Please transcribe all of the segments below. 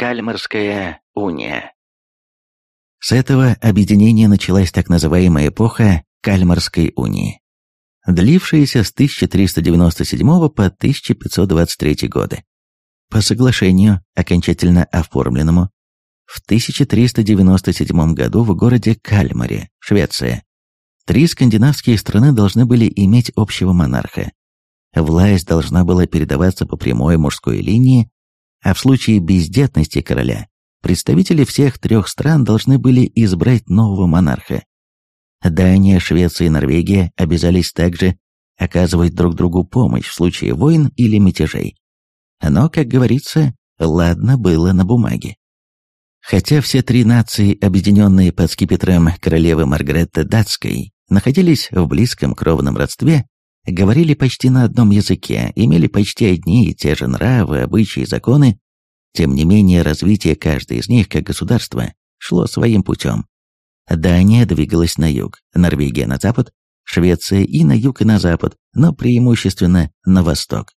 Кальмарская уния. С этого объединения началась так называемая эпоха Кальмарской унии, длившаяся с 1397 по 1523 годы. По соглашению, окончательно оформленному, в 1397 году в городе Кальмаре, Швеция, три скандинавские страны должны были иметь общего монарха. Власть должна была передаваться по прямой мужской линии, а в случае бездетности короля представители всех трех стран должны были избрать нового монарха. Дания, Швеция и Норвегия обязались также оказывать друг другу помощь в случае войн или мятежей. Но, как говорится, ладно было на бумаге. Хотя все три нации, объединенные под скипетром королевы Маргаретты Датской, находились в близком кровном родстве, говорили почти на одном языке, имели почти одни и те же нравы, обычаи и законы, тем не менее, развитие каждой из них как государства шло своим путем. Дания двигалась на юг, Норвегия на запад, Швеция и на юг и на запад, но преимущественно на восток.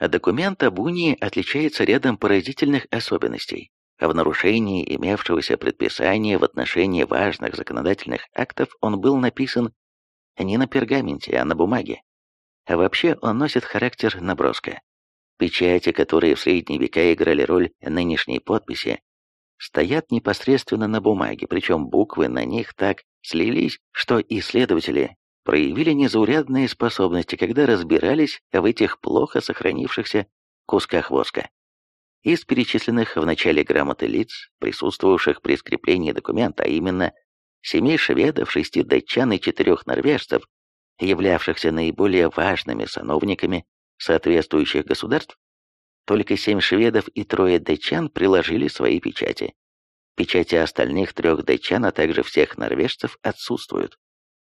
Документ об унии отличается рядом поразительных особенностей. В нарушении имевшегося предписания в отношении важных законодательных актов он был написан не на пергаменте, а на бумаге. А вообще он носит характер наброска. Печати, которые в средние века играли роль нынешней подписи, стоят непосредственно на бумаге, причем буквы на них так слились, что исследователи проявили незаурядные способности, когда разбирались в этих плохо сохранившихся кусках воска. Из перечисленных в начале грамоты лиц, присутствовавших при скреплении документа, а именно семи шведов, шести датчан и четырех норвежцев, являвшихся наиболее важными сановниками соответствующих государств, только семь шведов и трое датчан приложили свои печати. Печати остальных трех датчан, а также всех норвежцев отсутствуют.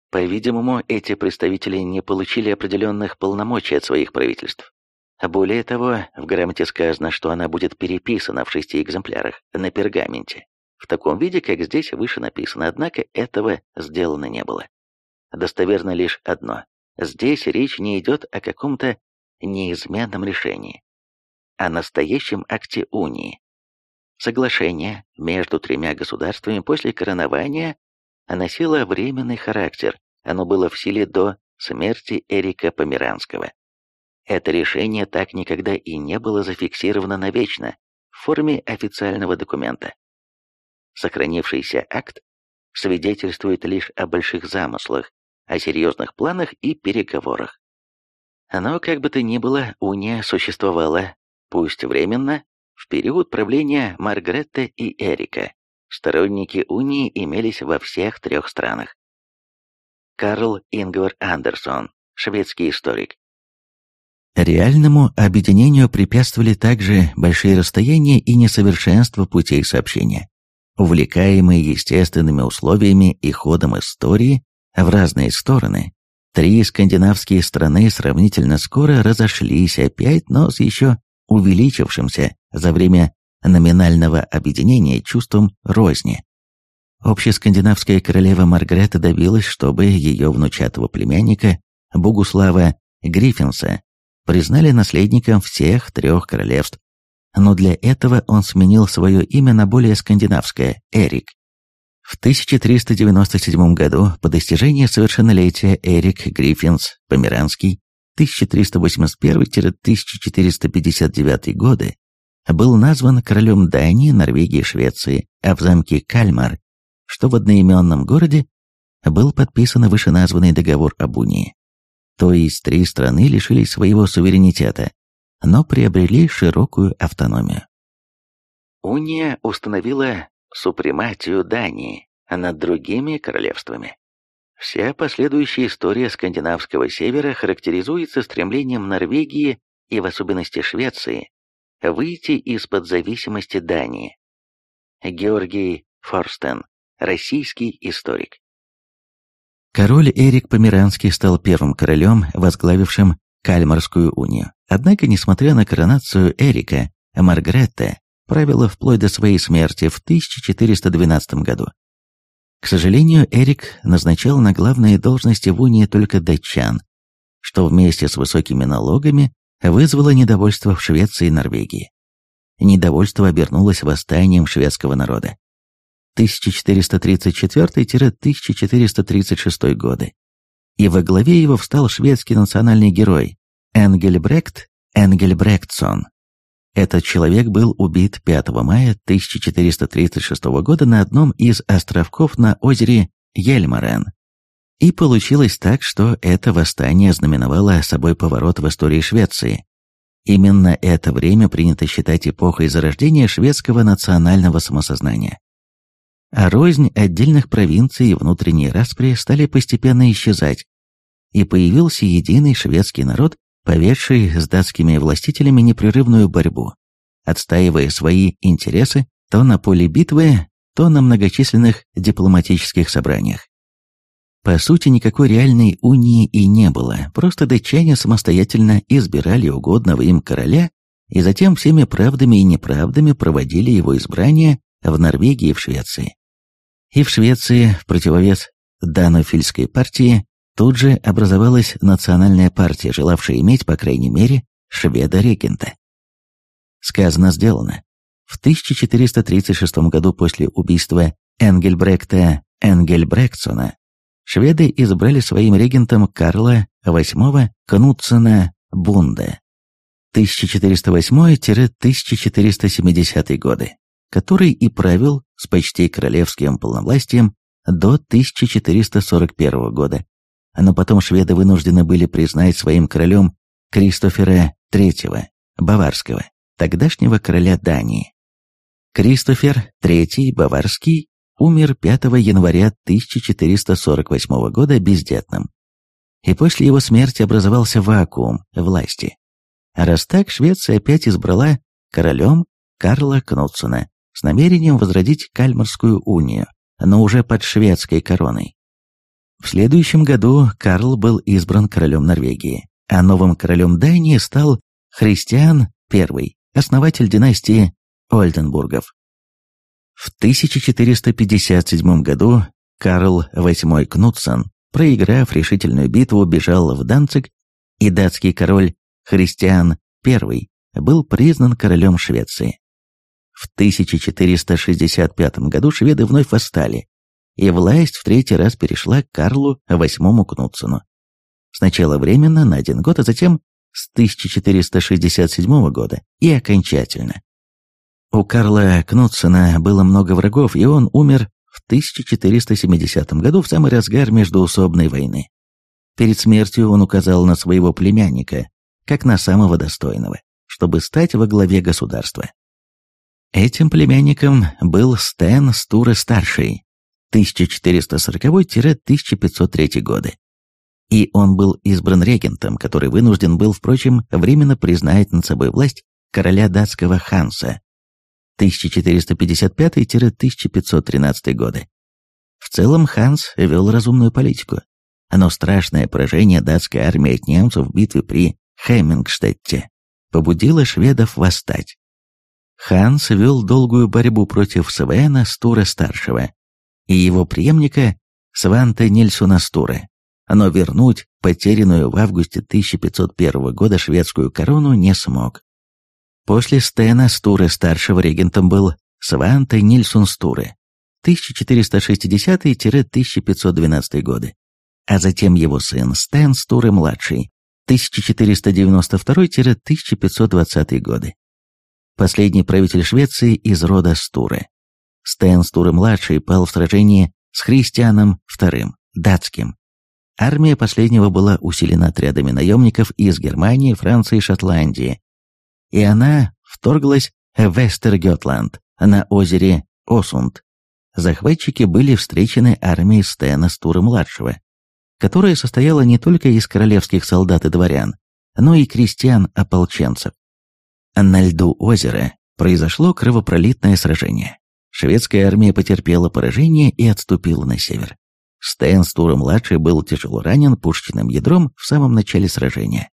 По-видимому, эти представители не получили определенных полномочий от своих правительств. Более того, в грамоте сказано, что она будет переписана в шести экземплярах на пергаменте, в таком виде, как здесь выше написано, однако этого сделано не было. Достоверно лишь одно. Здесь речь не идет о каком-то неизменном решении, о настоящем акте унии. Соглашение между тремя государствами после коронования носило временный характер, оно было в силе до смерти Эрика Померанского. Это решение так никогда и не было зафиксировано навечно в форме официального документа. Сохранившийся акт свидетельствует лишь о больших замыслах, о серьезных планах и переговорах. Но, как бы то ни было, уния существовала, пусть временно, в период правления Маргаретты и Эрика. Сторонники унии имелись во всех трех странах. Карл Ингвар Андерсон, шведский историк. Реальному объединению препятствовали также большие расстояния и несовершенство путей сообщения. Увлекаемые естественными условиями и ходом истории в разные стороны, Три скандинавские страны сравнительно скоро разошлись опять, но с еще увеличившимся за время номинального объединения чувством розни. Общескандинавская королева Маргарета добилась, чтобы ее внучатого племянника Бугуслава Гриффинса признали наследником всех трех королевств, но для этого он сменил свое имя на более скандинавское – Эрик. В 1397 году по достижении совершеннолетия Эрик Гриффинс Померанский 1381-1459 годы был назван королем Дании, Норвегии и Швеции, а в замке Кальмар, что в одноименном городе, был подписан вышеназванный договор об унии. То есть три страны лишились своего суверенитета, но приобрели широкую автономию. Уния установила супрематию Дании над другими королевствами. Вся последующая история скандинавского севера характеризуется стремлением Норвегии и в особенности Швеции выйти из-под зависимости Дании. Георгий Форстен, российский историк. Король Эрик Померанский стал первым королем, возглавившим Кальмарскую унию. Однако, несмотря на коронацию Эрика, Маргаретта правила вплоть до своей смерти в 1412 году. К сожалению, Эрик назначал на главные должности в Унии только датчан, что вместе с высокими налогами вызвало недовольство в Швеции и Норвегии. недовольство обернулось восстанием шведского народа. 1434-1436 годы. И во главе его встал шведский национальный герой Энгельбрект Энгельбректсон. Этот человек был убит 5 мая 1436 года на одном из островков на озере Ельмарен. И получилось так, что это восстание знаменовало собой поворот в истории Швеции. Именно это время принято считать эпохой зарождения шведского национального самосознания. А рознь отдельных провинций и внутренние распри стали постепенно исчезать, и появился единый шведский народ, поведший с датскими властителями непрерывную борьбу, отстаивая свои интересы то на поле битвы, то на многочисленных дипломатических собраниях. По сути, никакой реальной унии и не было, просто датчане самостоятельно избирали угодного им короля и затем всеми правдами и неправдами проводили его избрание в Норвегии и в Швеции. И в Швеции, в противовес Данофильской партии, тут же образовалась национальная партия, желавшая иметь, по крайней мере, шведа-регента. Сказано, сделано. В 1436 году после убийства Энгельбректа Энгельбректсона шведы избрали своим регентом Карла VIII Кнутсена Бунда 1408-1470 годы, который и правил с почти королевским полновластием до 1441 года. Но потом шведы вынуждены были признать своим королем Кристофера III Баварского, тогдашнего короля Дании. Кристофер III Баварский умер 5 января 1448 года бездетным. И после его смерти образовался вакуум власти. А раз так, Швеция опять избрала королем Карла Кнутсона с намерением возродить Кальмарскую унию, но уже под шведской короной. В следующем году Карл был избран королем Норвегии, а новым королем Дании стал Христиан I, основатель династии Ольденбургов. В 1457 году Карл VIII Кнутсон, проиграв решительную битву, бежал в Данциг, и датский король Христиан I был признан королем Швеции. В 1465 году шведы вновь восстали, и власть в третий раз перешла к Карлу VIII Кнутсону. Сначала временно, на один год, а затем с 1467 года и окончательно. У Карла Кнутсена было много врагов, и он умер в 1470 году в самый разгар междуусобной войны. Перед смертью он указал на своего племянника, как на самого достойного, чтобы стать во главе государства. Этим племянником был Стэн Стуре-старший, 1440-1503 годы. И он был избран регентом, который вынужден был, впрочем, временно признать над собой власть короля датского Ханса 1455-1513 годы. В целом Ханс вел разумную политику, но страшное поражение датской армии от немцев в битве при Хеммингштетте побудило шведов восстать. Ханс вел долгую борьбу против Свена Стура-старшего и его преемника Сванте Нильсона Стура, но вернуть потерянную в августе 1501 года шведскую корону не смог. После Стена Стуры старшего регентом был Сванте Нильсон Стуре 1460-1512 годы, а затем его сын Стэн Стуре младший 1492-1520 годы. Последний правитель Швеции из рода Стуре. Стэн Стуре младший пал в сражении с Христианом II, датским. Армия последнего была усилена отрядами наемников из Германии, Франции и Шотландии, и она вторглась в Вестергетланд на озере Осунд. Захватчики были встречены армией Стена Стура-младшего, которая состояла не только из королевских солдат и дворян, но и крестьян-ополченцев. На льду озера произошло кровопролитное сражение. Шведская армия потерпела поражение и отступила на север. Стэн Стура-младший был тяжело ранен пушечным ядром в самом начале сражения.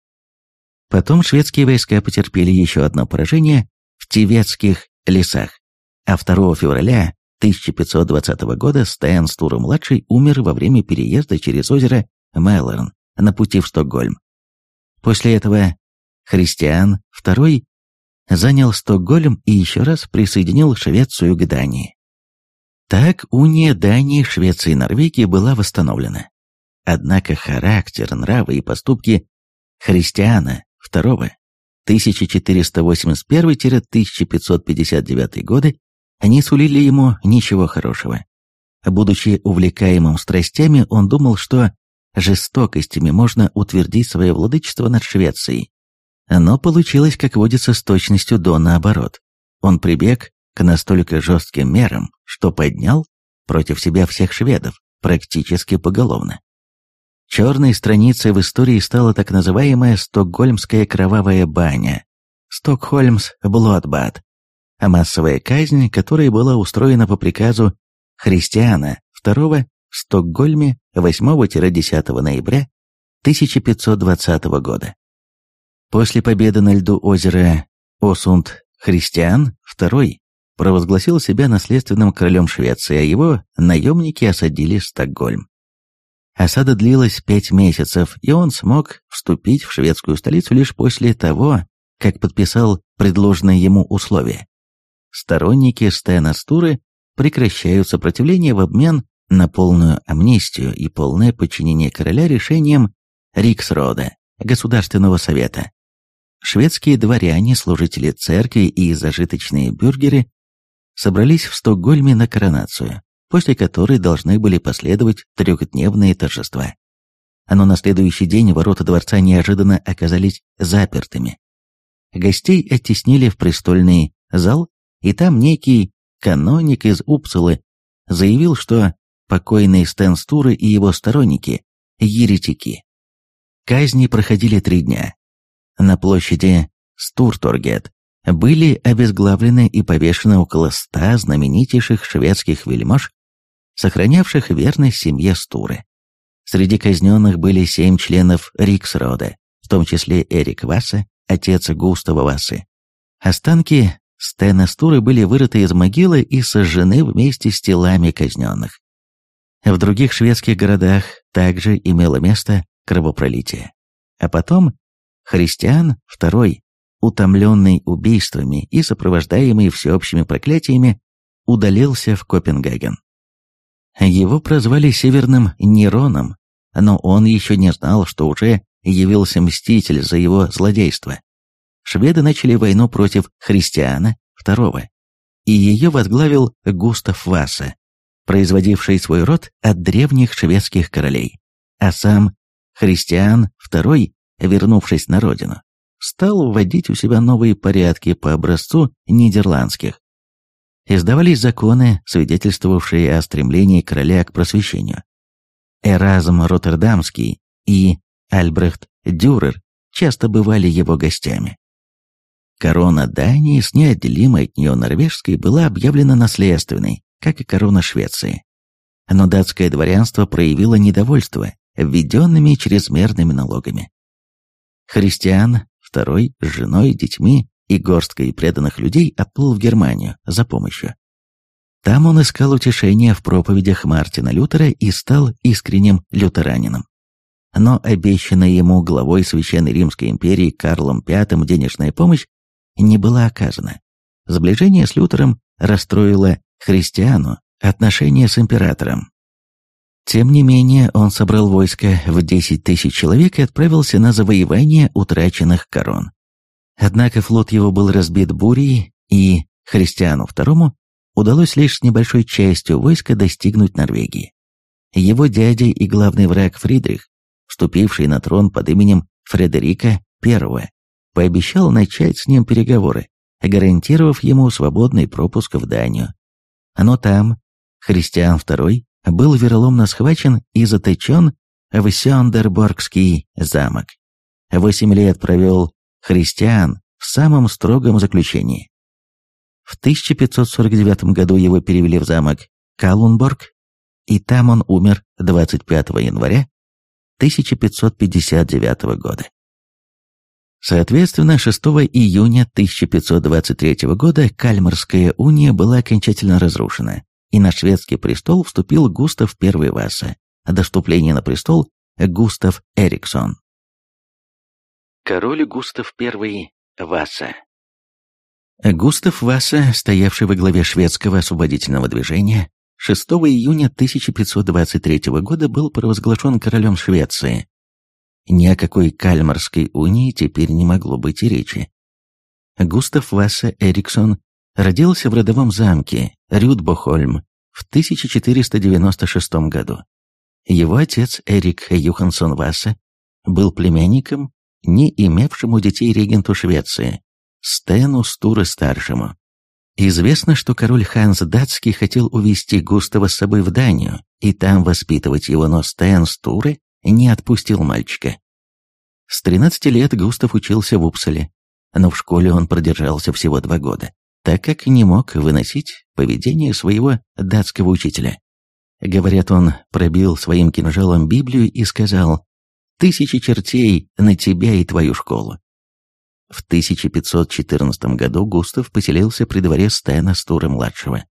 Потом шведские войска потерпели еще одно поражение в Тиветских лесах, а 2 февраля 1520 года Стэн Стура-младший умер во время переезда через озеро Мэлорн на пути в Стокгольм. После этого Христиан II занял Стокгольм и еще раз присоединил Швецию к Дании. Так уния Дании, Швеции и Норвегии была восстановлена. Однако характер, нравы и поступки христиана II 1481-1559 годы не сулили ему ничего хорошего. Будучи увлекаемым страстями, он думал, что жестокостями можно утвердить свое владычество над Швецией. Но получилось, как водится, с точностью до наоборот. Он прибег к настолько жестким мерам, что поднял против себя всех шведов, практически поголовно. Черной страницей в истории стала так называемая Стокгольмская кровавая баня, Стокхольмс Блодбад, а массовая казнь, которая была устроена по приказу Христиана II в Стокгольме 8-10 ноября 1520 года. После победы на льду озера Осунд Христиан II провозгласил себя наследственным королем Швеции, а его наемники осадили Стокгольм. Осада длилась пять месяцев, и он смог вступить в шведскую столицу лишь после того, как подписал предложенные ему условия. Сторонники Стена Стуры прекращают сопротивление в обмен на полную амнистию и полное подчинение короля решениям Риксрода, Государственного совета. Шведские дворяне, служители церкви и зажиточные бюргеры собрались в Стокгольме на коронацию после которой должны были последовать трехдневные торжества. Но на следующий день ворота дворца неожиданно оказались запертыми. Гостей оттеснили в престольный зал, и там некий каноник из Упсалы заявил, что покойный Стэн Стуры и его сторонники – еретики. Казни проходили три дня. На площади Стурторгет были обезглавлены и повешены около ста знаменитейших шведских вельмож, сохранявших верность семье Стуры. Среди казненных были семь членов Риксрода, в том числе Эрик Васса, отец Густава Вассы. Останки Стена Стуры были вырыты из могилы и сожжены вместе с телами казненных. В других шведских городах также имело место кровопролитие. А потом христиан II, утомленный убийствами и сопровождаемый всеобщими проклятиями, удалился в Копенгаген. Его прозвали Северным Нероном, но он еще не знал, что уже явился мститель за его злодейство. Шведы начали войну против Христиана II, и ее возглавил Густав Васа, производивший свой род от древних шведских королей. А сам Христиан II, вернувшись на родину, стал вводить у себя новые порядки по образцу нидерландских, издавались законы, свидетельствовавшие о стремлении короля к просвещению. Эразм Роттердамский и Альбрехт Дюрер часто бывали его гостями. Корона Дании с неотделимой от нее норвежской была объявлена наследственной, как и корона Швеции. Но датское дворянство проявило недовольство введенными чрезмерными налогами. Христиан, второй, с женой, детьми, и горсткой преданных людей отплыл в Германию за помощью. Там он искал утешения в проповедях Мартина Лютера и стал искренним лютеранином. Но обещанная ему главой Священной Римской империи Карлом V денежная помощь не была оказана. Сближение с Лютером расстроило христиану отношения с императором. Тем не менее, он собрал войско в 10 тысяч человек и отправился на завоевание утраченных корон. Однако флот его был разбит бурей, и Христиану II удалось лишь с небольшой частью войска достигнуть Норвегии. Его дядя и главный враг Фридрих, вступивший на трон под именем Фредерика I, пообещал начать с ним переговоры, гарантировав ему свободный пропуск в Данию. Но там Христиан II был вероломно схвачен и заточен в Сёндерборгский замок. Восемь лет провел христиан в самом строгом заключении. В 1549 году его перевели в замок Калунборг, и там он умер 25 января 1559 года. Соответственно, 6 июня 1523 года Кальмарская уния была окончательно разрушена, и на шведский престол вступил Густав I Васа, а до вступления на престол Густав Эриксон король Густав I Васа. Густав Васа, стоявший во главе шведского освободительного движения, 6 июня 1523 года был провозглашен королем Швеции. Ни о какой Кальмарской унии теперь не могло быть и речи. Густав Васа Эриксон родился в родовом замке Рюдбохольм в 1496 году. Его отец Эрик Юхансон Васа был племянником, не имевшим у детей регенту Швеции, Стену Стуре-старшему. Известно, что король Ханс Датский хотел увезти Густава с собой в Данию и там воспитывать его, но Стэн Стуре не отпустил мальчика. С 13 лет Густав учился в Упсале, но в школе он продержался всего два года, так как не мог выносить поведение своего датского учителя. Говорят, он пробил своим кинжалом Библию и сказал «Тысячи чертей на тебя и твою школу». В 1514 году Густав поселился при дворе Стена Стура-младшего.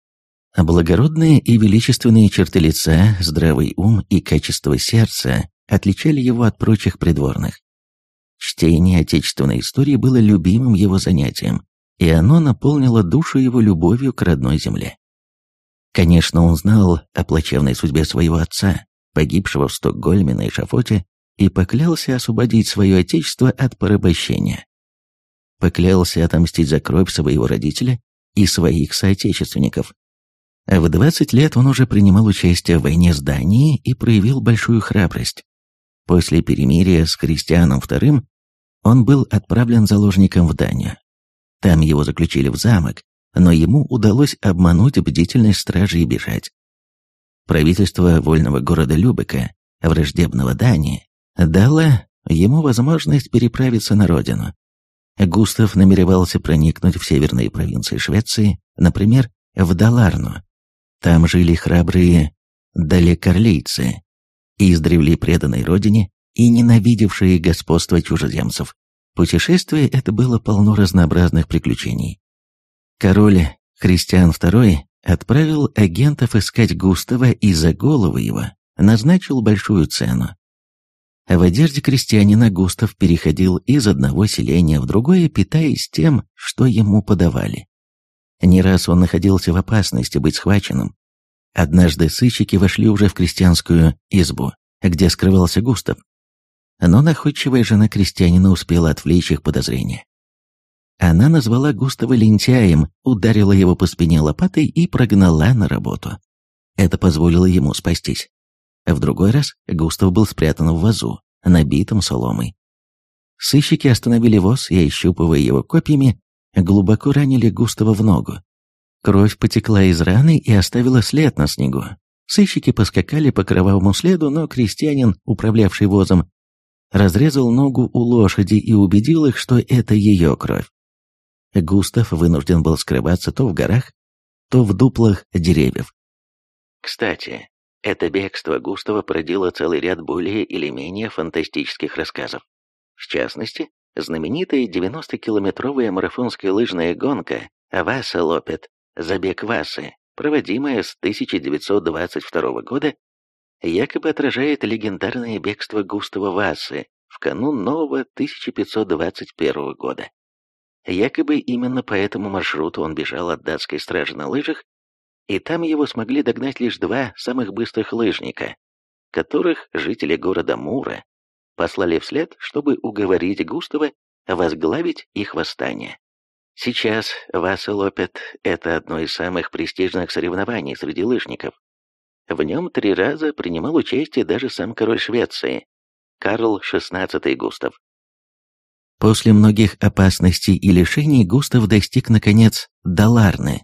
Благородные и величественные черты лица, здравый ум и качество сердца отличали его от прочих придворных. Чтение отечественной истории было любимым его занятием, и оно наполнило душу его любовью к родной земле. Конечно, он знал о плачевной судьбе своего отца, погибшего в Стокгольме на эшафоте, и поклялся освободить свое отечество от порабощения поклялся отомстить за кровь своего родителя и своих соотечественников. В 20 лет он уже принимал участие в войне с Данией и проявил большую храбрость. После перемирия с Кристианом II он был отправлен заложником в Данию. Там его заключили в замок, но ему удалось обмануть бдительность стражи и бежать. Правительство вольного города Любека, враждебного Дании, дало ему возможность переправиться на родину. Густав намеревался проникнуть в северные провинции Швеции, например, в Даларну. Там жили храбрые далекорлейцы, издревле преданной родине и ненавидевшие господство чужеземцев. Путешествие это было полно разнообразных приключений. Король Христиан II отправил агентов искать Густава и за голову его назначил большую цену. В одежде крестьянина Густав переходил из одного селения в другое, питаясь тем, что ему подавали. Не раз он находился в опасности быть схваченным. Однажды сыщики вошли уже в крестьянскую избу, где скрывался Густав. Но находчивая жена крестьянина успела отвлечь их подозрения. Она назвала Густава лентяем, ударила его по спине лопатой и прогнала на работу. Это позволило ему спастись. В другой раз Густав был спрятан в вазу, набитом соломой. Сыщики остановили воз и, ощупывая его копьями, глубоко ранили Густава в ногу. Кровь потекла из раны и оставила след на снегу. Сыщики поскакали по кровавому следу, но крестьянин, управлявший возом, разрезал ногу у лошади и убедил их, что это ее кровь. Густав вынужден был скрываться то в горах, то в дуплах деревьев. Кстати, это бегство Густава породило целый ряд более или менее фантастических рассказов. В частности, знаменитая 90-километровая марафонская лыжная гонка «Васа Лопет» «Забег Васы», проводимая с 1922 года, якобы отражает легендарное бегство Густава Васы в канун нового 1521 года. Якобы именно по этому маршруту он бежал от датской стражи на лыжах и там его смогли догнать лишь два самых быстрых лыжника, которых жители города Мура послали вслед, чтобы уговорить Густава возглавить их восстание. Сейчас Васа Лопет – это одно из самых престижных соревнований среди лыжников. В нем три раза принимал участие даже сам король Швеции, Карл XVI Густав. После многих опасностей и лишений Густав достиг, наконец, Даларны,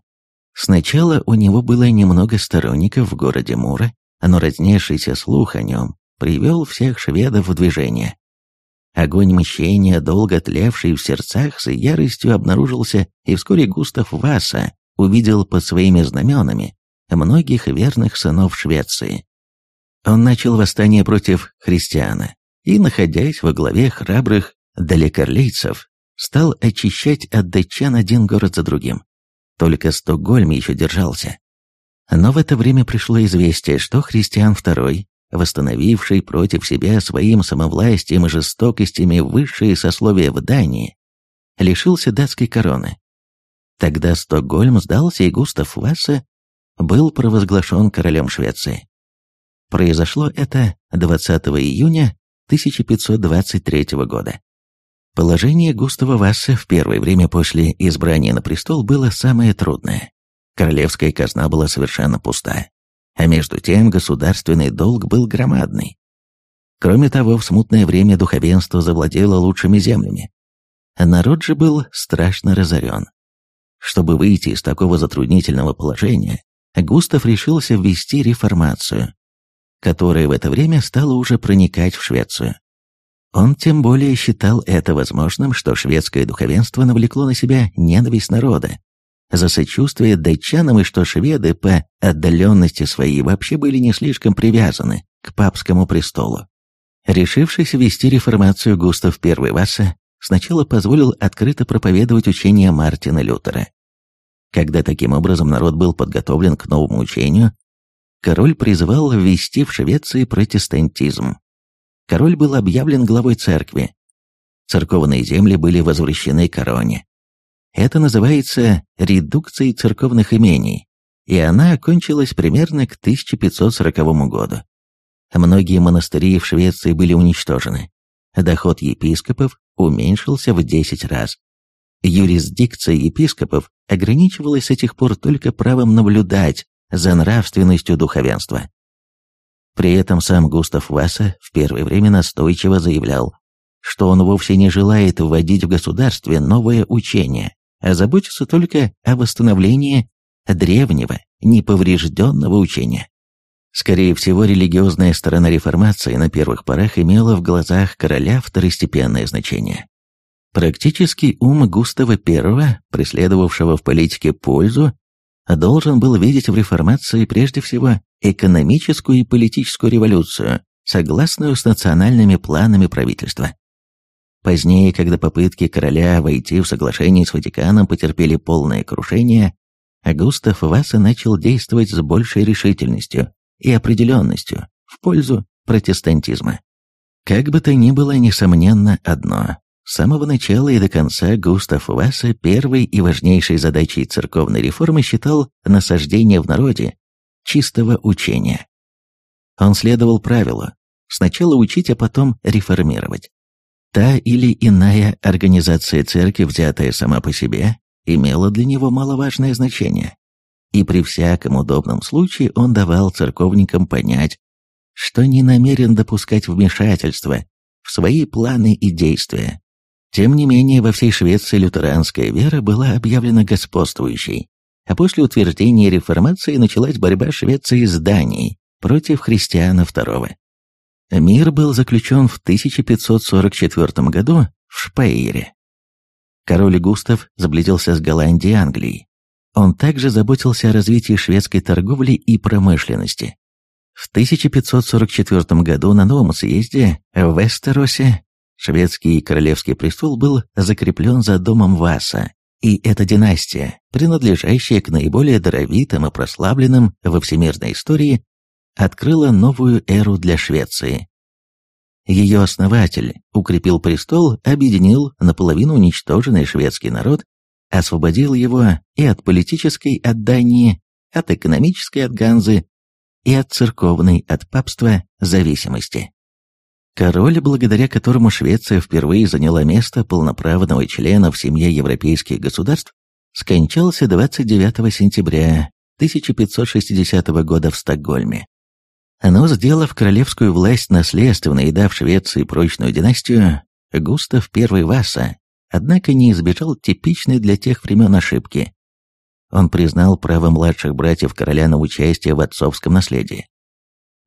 Сначала у него было немного сторонников в городе Мура, но разнесшийся слух о нем привел всех шведов в движение. Огонь мщения, долго тлевший в сердцах, с яростью обнаружился, и вскоре Густав Васа увидел под своими знаменами многих верных сынов Швеции. Он начал восстание против христиана и, находясь во главе храбрых далекорлейцев, стал очищать от датчан один город за другим. Только Стокгольм еще держался. Но в это время пришло известие, что Христиан II, восстановивший против себя своим самовластием и жестокостями высшие сословия в Дании, лишился датской короны. Тогда Стокгольм сдался, и Густав Васса был провозглашен королем Швеции. Произошло это 20 июня 1523 года. Положение Густава Васса в первое время после избрания на престол было самое трудное. Королевская казна была совершенно пуста, а между тем государственный долг был громадный. Кроме того, в смутное время духовенство завладело лучшими землями. Народ же был страшно разорен. Чтобы выйти из такого затруднительного положения, Густав решился ввести реформацию, которая в это время стала уже проникать в Швецию. Он тем более считал это возможным, что шведское духовенство навлекло на себя ненависть народа, за сочувствие датчанам и что шведы по отдаленности своей вообще были не слишком привязаны к папскому престолу. Решившись ввести реформацию Густав I Васса, сначала позволил открыто проповедовать учение Мартина Лютера. Когда таким образом народ был подготовлен к новому учению, король призывал ввести в Швеции протестантизм. Король был объявлен главой церкви. Церковные земли были возвращены короне. Это называется редукцией церковных имений, и она окончилась примерно к 1540 году. Многие монастыри в Швеции были уничтожены. Доход епископов уменьшился в 10 раз. Юрисдикция епископов ограничивалась с этих пор только правом наблюдать за нравственностью духовенства. При этом сам Густав Васса в первое время настойчиво заявлял, что он вовсе не желает вводить в государстве новое учение, а заботится только о восстановлении древнего, неповрежденного учения. Скорее всего, религиозная сторона реформации на первых порах имела в глазах короля второстепенное значение. Практический ум Густава I, преследовавшего в политике пользу, должен был видеть в реформации прежде всего экономическую и политическую революцию, согласную с национальными планами правительства. Позднее, когда попытки короля войти в соглашение с Ватиканом потерпели полное крушение, Густав Васа начал действовать с большей решительностью и определенностью в пользу протестантизма. Как бы то ни было, несомненно одно. С самого начала и до конца Густав Васа первой и важнейшей задачей церковной реформы считал насаждение в народе чистого учения. Он следовал правилу сначала учить, а потом реформировать. Та или иная организация церкви, взятая сама по себе, имела для него маловажное значение. И при всяком удобном случае он давал церковникам понять, что не намерен допускать вмешательства в свои планы и действия. Тем не менее, во всей Швеции лютеранская вера была объявлена господствующей, а после утверждения реформации началась борьба Швеции с Данией против христиана II. Мир был заключен в 1544 году в Шпейере. Король Густав сблизился с Голландией и Англией. Он также заботился о развитии шведской торговли и промышленности. В 1544 году на новом съезде в Вестеросе шведский королевский престол был закреплен за домом Васа, и эта династия, принадлежащая к наиболее даровитым и прославленным во всемирной истории, открыла новую эру для Швеции. Ее основатель укрепил престол, объединил наполовину уничтоженный шведский народ, освободил его и от политической от Дании, от экономической от Ганзы и от церковной от папства зависимости. Король, благодаря которому Швеция впервые заняла место полноправного члена в семье европейских государств, скончался 29 сентября 1560 года в Стокгольме. Но, сделав королевскую власть наследственной и дав Швеции прочную династию, Густав I Васа, однако не избежал типичной для тех времен ошибки. Он признал право младших братьев короля на участие в отцовском наследии.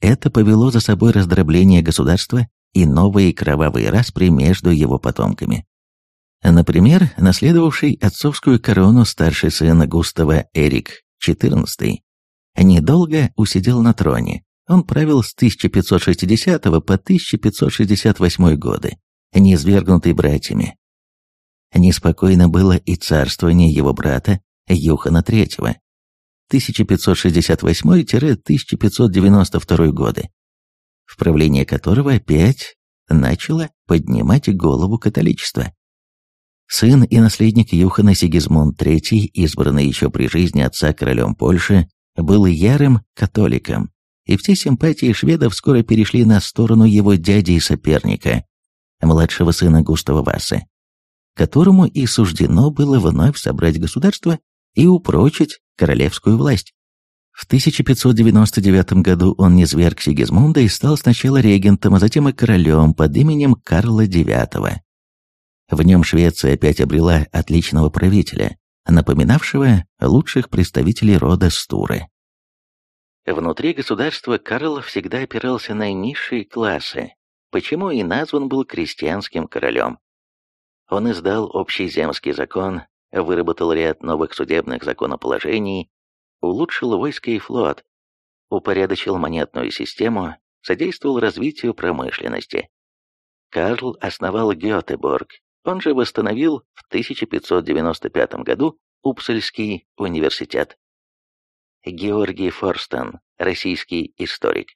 Это повело за собой раздробление государства и новые кровавые распри между его потомками. Например, наследовавший отцовскую корону старший сын Густава Эрик XIV недолго усидел на троне, он правил с 1560 по 1568 годы, низвергнутый братьями. Неспокойно было и царствование его брата Юхана III, 1568-1592 годы, в правление которого опять начало поднимать голову католичества. Сын и наследник Юхана Сигизмунд III, избранный еще при жизни отца королем Польши, был ярым католиком, и все симпатии шведов скоро перешли на сторону его дяди и соперника, младшего сына Густава Васы, которому и суждено было вновь собрать государство и упрочить королевскую власть. В 1599 году он низверг Сигизмунда и стал сначала регентом, а затем и королем под именем Карла IX. В нем Швеция опять обрела отличного правителя, напоминавшего лучших представителей рода Стуры. Внутри государства Карл всегда опирался на низшие классы, почему и назван был крестьянским королем. Он издал общий земский закон, выработал ряд новых судебных законоположений, улучшил войско и флот, упорядочил монетную систему, содействовал развитию промышленности. Карл основал Гетеборг, он же восстановил в 1595 году Упсальский университет. Георгий Форстен, российский историк.